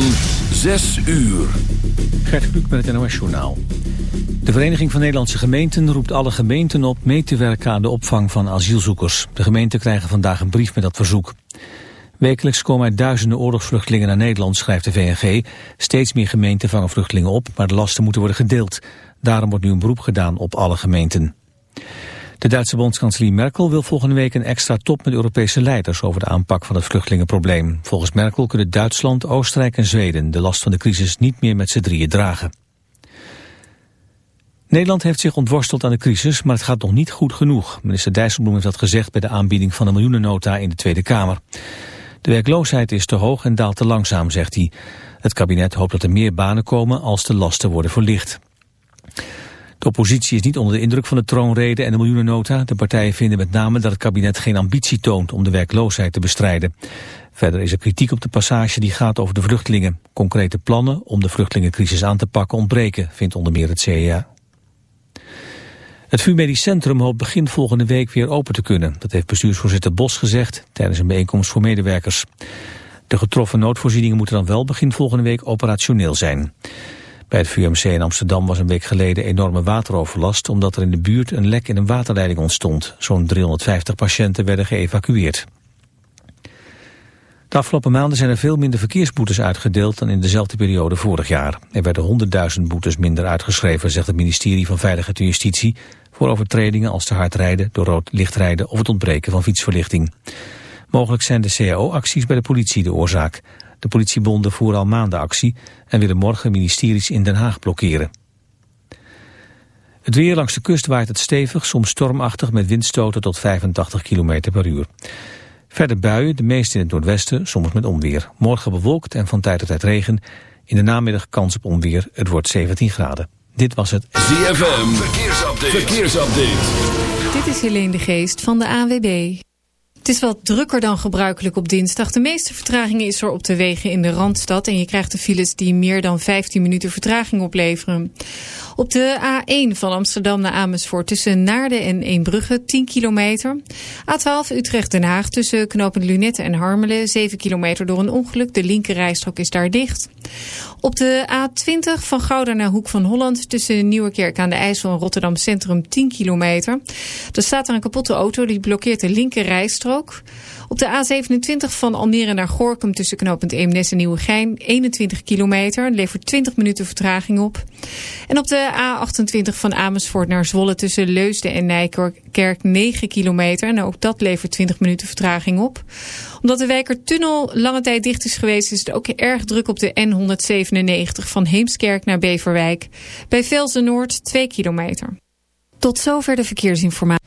van 6 uur. Gert Kluk met het NOS Journaal. De Vereniging van Nederlandse Gemeenten roept alle gemeenten op mee te werken aan de opvang van asielzoekers. De gemeenten krijgen vandaag een brief met dat verzoek. Wekelijks komen er duizenden oorlogsvluchtelingen naar Nederland, schrijft de VNG. Steeds meer gemeenten vangen vluchtelingen op, maar de lasten moeten worden gedeeld. Daarom wordt nu een beroep gedaan op alle gemeenten. De Duitse bondskanselier Merkel wil volgende week een extra top met Europese leiders over de aanpak van het vluchtelingenprobleem. Volgens Merkel kunnen Duitsland, Oostenrijk en Zweden de last van de crisis niet meer met z'n drieën dragen. Nederland heeft zich ontworsteld aan de crisis, maar het gaat nog niet goed genoeg. Minister Dijsselbloem heeft dat gezegd bij de aanbieding van een miljoenennota in de Tweede Kamer. De werkloosheid is te hoog en daalt te langzaam, zegt hij. Het kabinet hoopt dat er meer banen komen als de lasten worden verlicht. De oppositie is niet onder de indruk van de troonrede en de miljoenennota. De partijen vinden met name dat het kabinet geen ambitie toont om de werkloosheid te bestrijden. Verder is er kritiek op de passage die gaat over de vluchtelingen. Concrete plannen om de vluchtelingencrisis aan te pakken ontbreken, vindt onder meer het CEA. Het VU Medisch Centrum hoopt begin volgende week weer open te kunnen. Dat heeft bestuursvoorzitter Bos gezegd tijdens een bijeenkomst voor medewerkers. De getroffen noodvoorzieningen moeten dan wel begin volgende week operationeel zijn. Bij het VUMC in Amsterdam was een week geleden enorme wateroverlast... omdat er in de buurt een lek in een waterleiding ontstond. Zo'n 350 patiënten werden geëvacueerd. De afgelopen maanden zijn er veel minder verkeersboetes uitgedeeld dan in dezelfde periode vorig jaar. Er werden 100.000 boetes minder uitgeschreven, zegt het ministerie van Veiligheid en Justitie, voor overtredingen als te hard rijden, door rood licht rijden of het ontbreken van fietsverlichting. Mogelijk zijn de CAO-acties bij de politie de oorzaak. De politiebonden voeren al maanden actie en willen morgen ministeries in Den Haag blokkeren. Het weer langs de kust waait het stevig, soms stormachtig met windstoten tot 85 km per uur. Verder buien, de meeste in het noordwesten, soms met onweer. Morgen bewolkt en van tijd tot tijd regen. In de namiddag kans op onweer. Het wordt 17 graden. Dit was het ZFM. Verkeersupdate. Verkeersupdate. Dit is Helene de Geest van de AWB. Het is wat drukker dan gebruikelijk op dinsdag. De meeste vertraging is er op de wegen in de Randstad. En je krijgt de files die meer dan 15 minuten vertraging opleveren. Op de A1 van Amsterdam naar Amersfoort tussen Naarden en Eembrugge 10 kilometer. A12 Utrecht-Den Haag tussen knooppunt Lunette en Harmelen 7 kilometer door een ongeluk. De linkerrijstrook is daar dicht. Op de A20 van Gouda naar Hoek van Holland tussen Nieuwekerk aan de IJssel en Rotterdam Centrum 10 kilometer. Er staat daar een kapotte auto die blokkeert de linkerrijstrook. Op de A27 van Almere naar Gorkum tussen knooppunt Eemnes en Nieuwegein 21 kilometer. Levert 20 minuten vertraging op. En op de A28 van Amersfoort naar Zwolle tussen Leusden en Nijkerk 9 kilometer. En ook dat levert 20 minuten vertraging op. Omdat de Wijkertunnel lange tijd dicht is geweest is het ook erg druk op de N197 van Heemskerk naar Beverwijk. Bij Velzen Noord 2 kilometer. Tot zover de verkeersinformatie.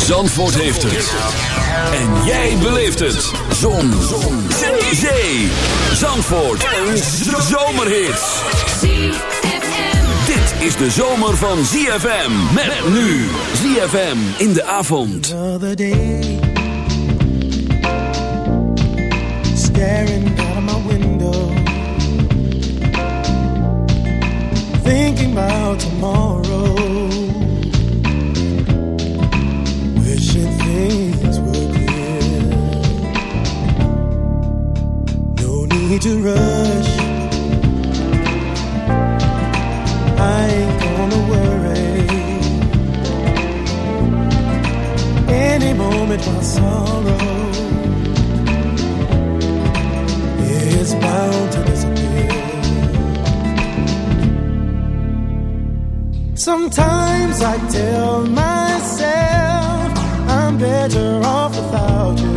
Zandvoort heeft het. En jij beleeft het. Zon. Zon. Zee. Zandvoort. Een zomerhit. Dit is de zomer van ZFM. Met nu. ZFM in de avond. Another day. Staring out of my window. Thinking about tomorrow. things were clear. No need to rush. I ain't gonna worry. Any moment my sorrow is bound to disappear. Sometimes I tell myself. I'm better off without you.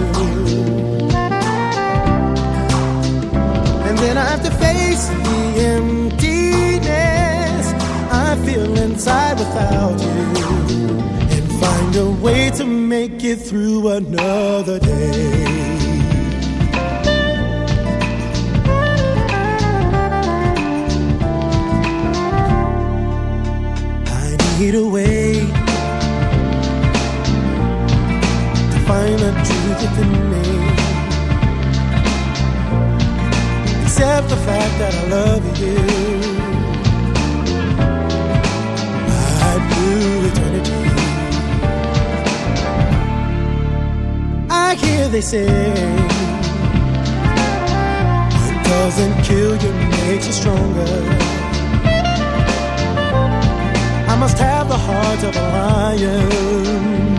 And then I have to face the emptiness I feel inside without you. And find a way to make it through another day. I need a way find the me. Accept the fact that I love you. Right through eternity. I hear they say what doesn't kill you makes you stronger I must have the heart of a lion.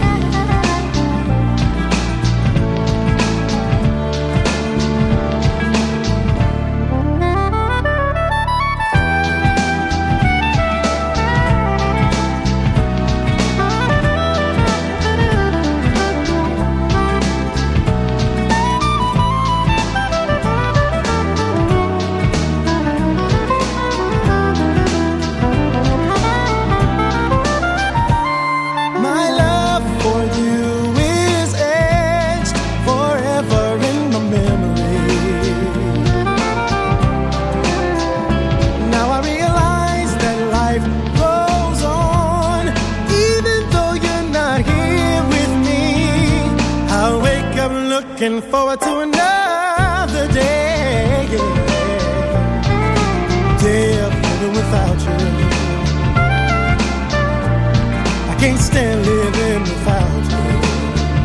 can't stand living without you.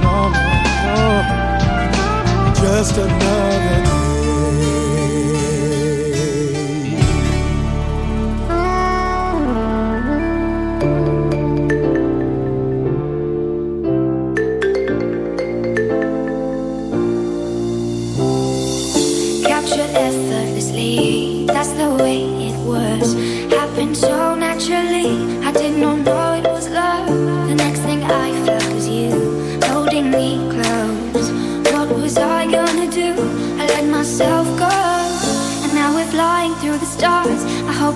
No, no, no. Just another.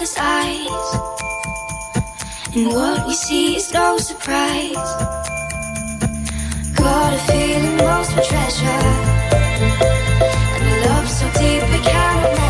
Other's eyes. And what we see is no surprise. Got a feeling most we treasure. And a love so deep we cannot measure.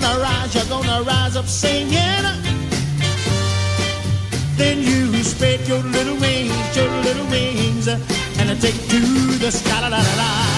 gonna rise, you're gonna rise up singing. Then you spread your little wings, your little wings, and take to the sky. La, la, la, la.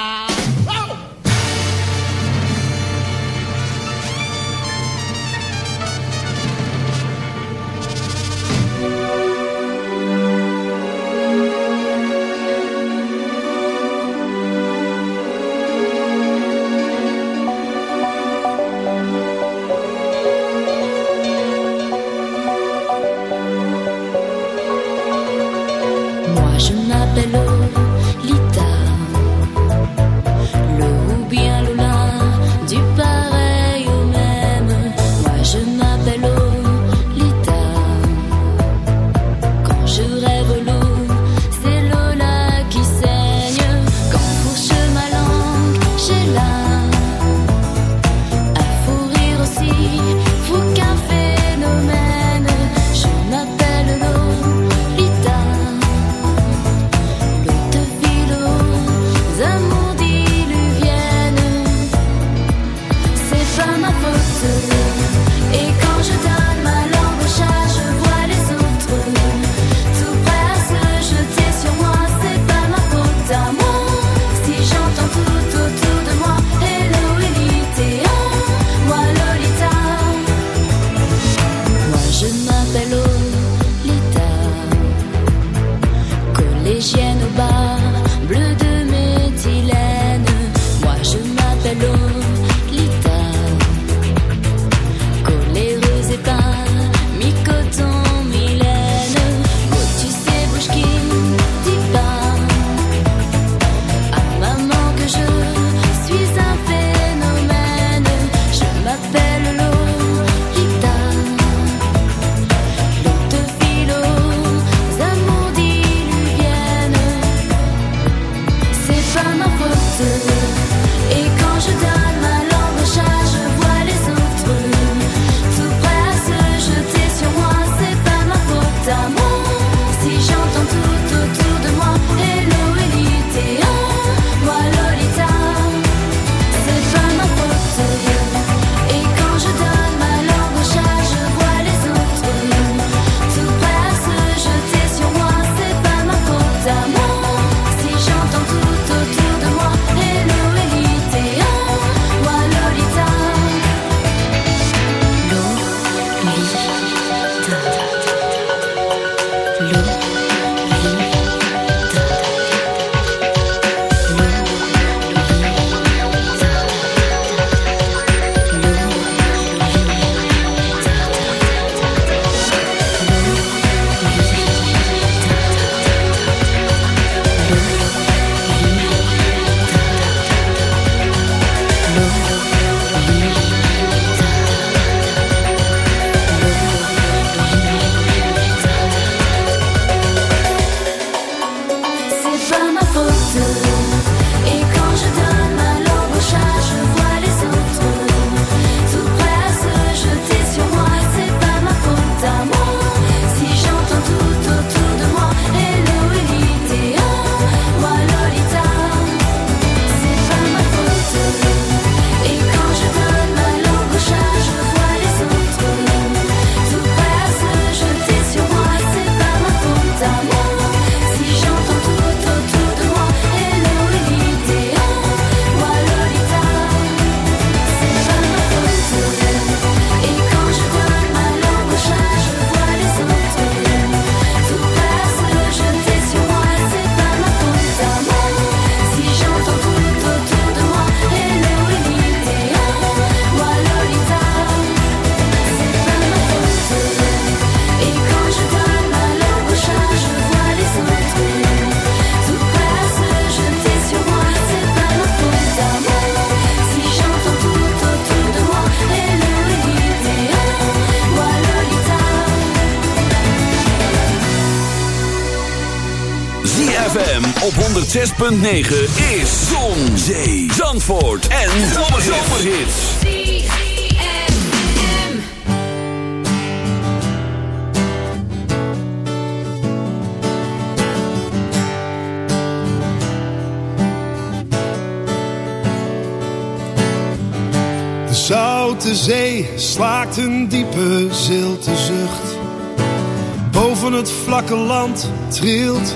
faute. Et quand je donne op 106.9 is Zon, Zee, Zandvoort en Zomerhits. De Zoute Zee slaakt een diepe zilte zucht. Boven het vlakke land trilt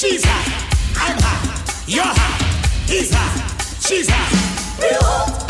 She's hot. I'm hot. You're hot. He's hot. She's hot. We're hot.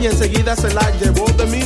y enseguida se la llevó de mí.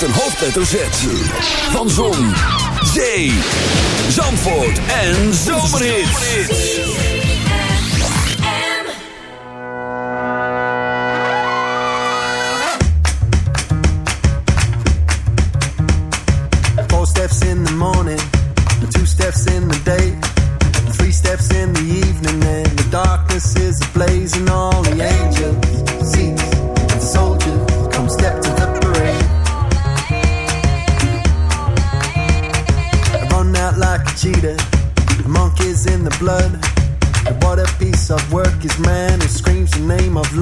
met een hoofdletter Z. Van Zon, Zee, Zandvoort en Zomerhit. Four steps in the morning, two steps in the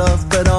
love, but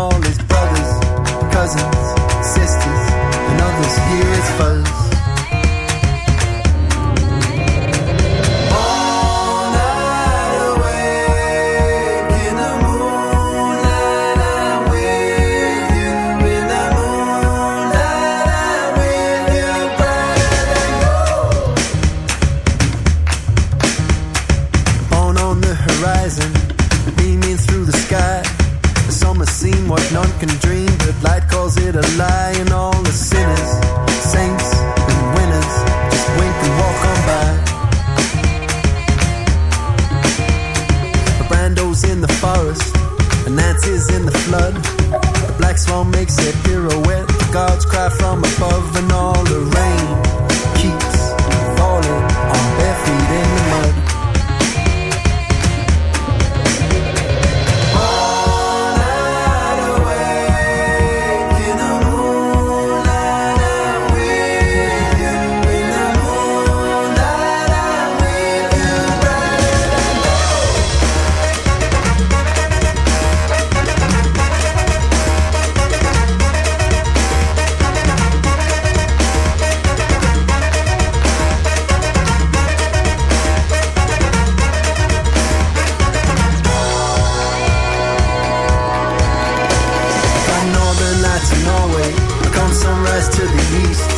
sunrise to the east.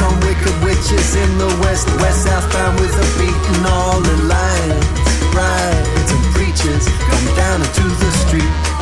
Come wicked witches in the west, west southbound with a beat and all the lights. Riots and preachers come down into the street.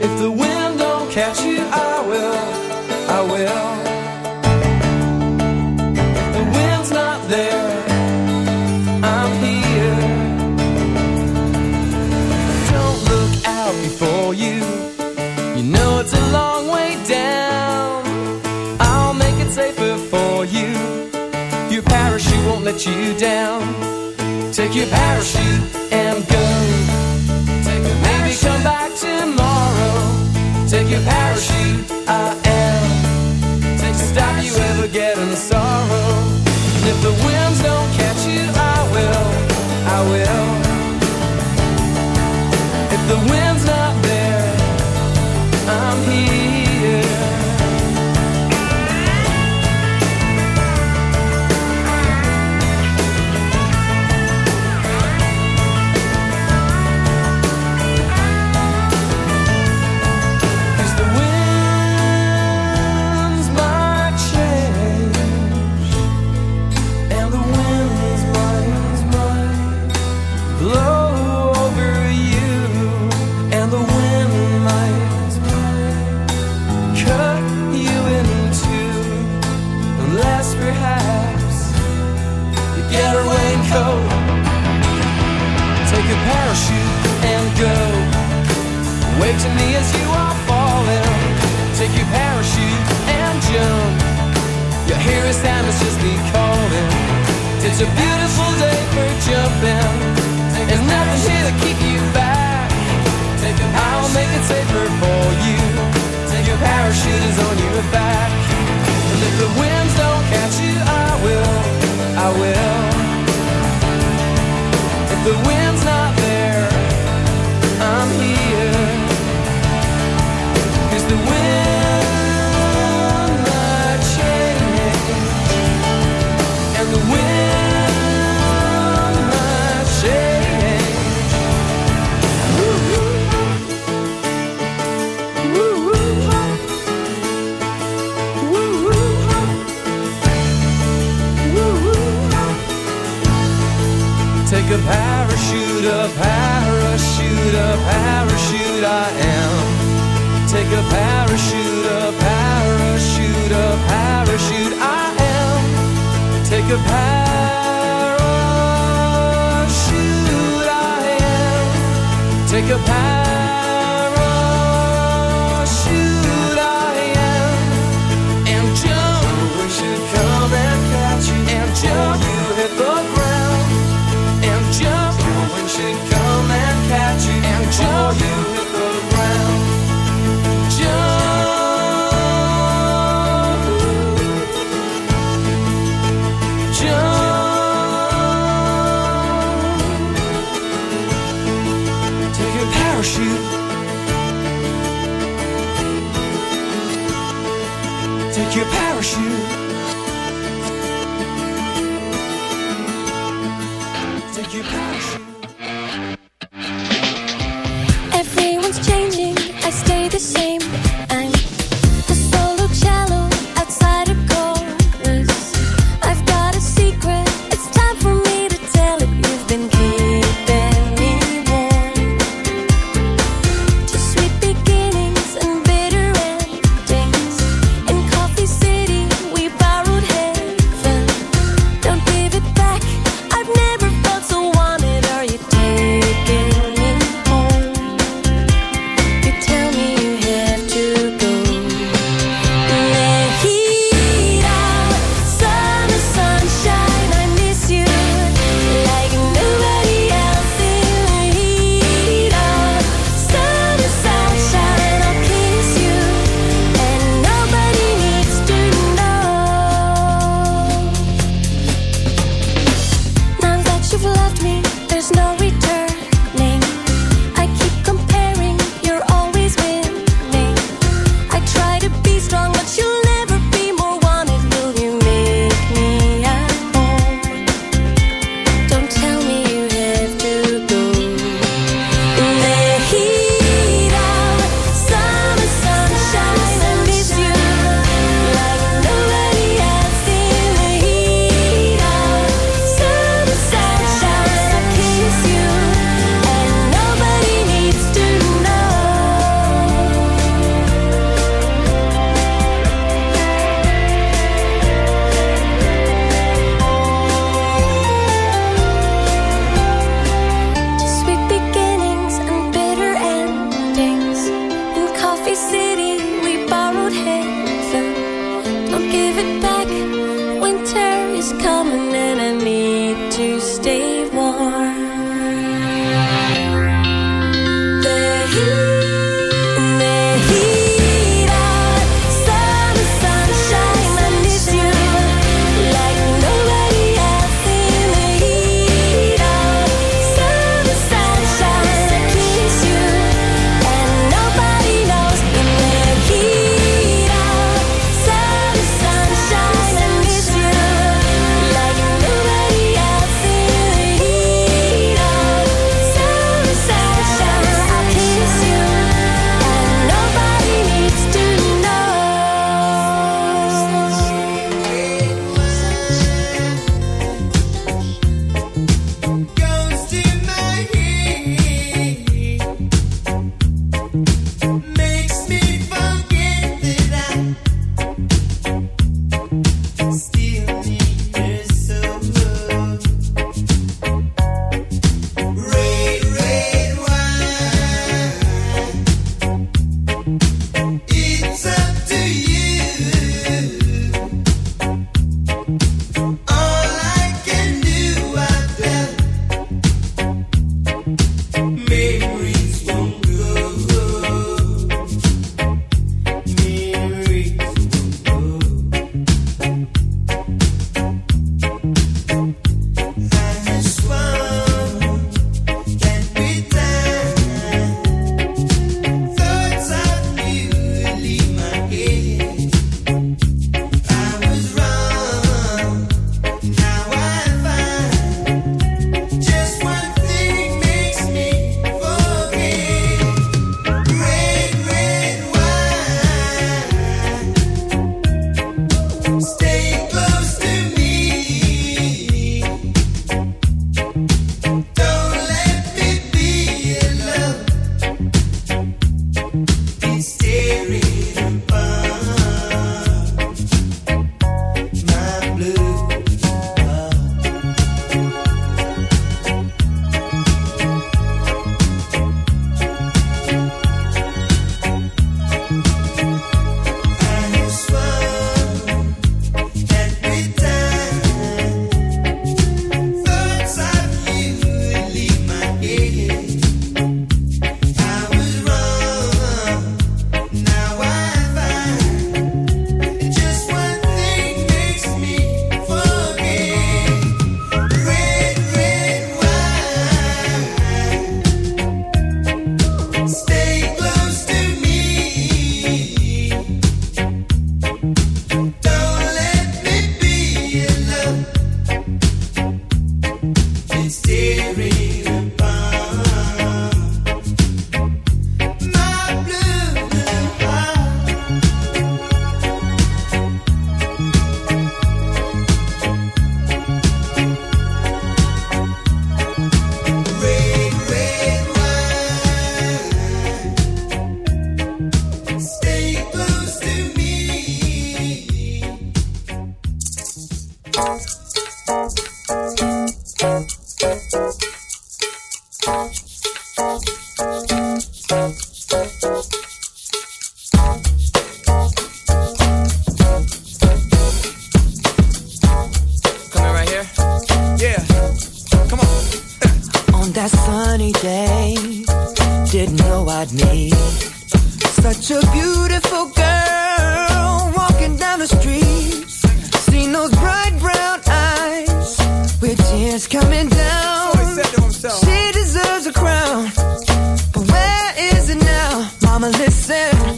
If the wind don't catch you, I will, I will. The wind's not there, I'm here. Don't look out before you. You know it's a long way down. I'll make it safer for you. Your parachute won't let you down. Take your parachute and go. Take a Maybe come back. Take your parachute. Uh, It's a beautiful day for jumping. There's nothing here to keep you back. I'll make it safer for you. Take Your parachute is on your back. And if the winds don't catch you, I will. is coming down. So she deserves a crown. But where is it now? Mama, listen.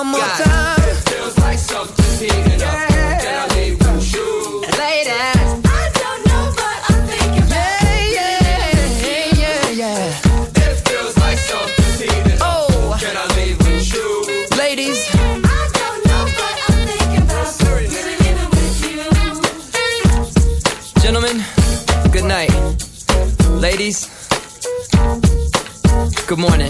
One more God. time. It feels like something's heating up. Can I leave with you? Ladies. I don't know, but I'm thinking about Yeah, yeah, yeah, yeah. It feels like something's heating up. Oh, Can I leave with you? ladies. I don't know, but I'm thinking about really leaving with you. Gentlemen, good night. Ladies, good morning.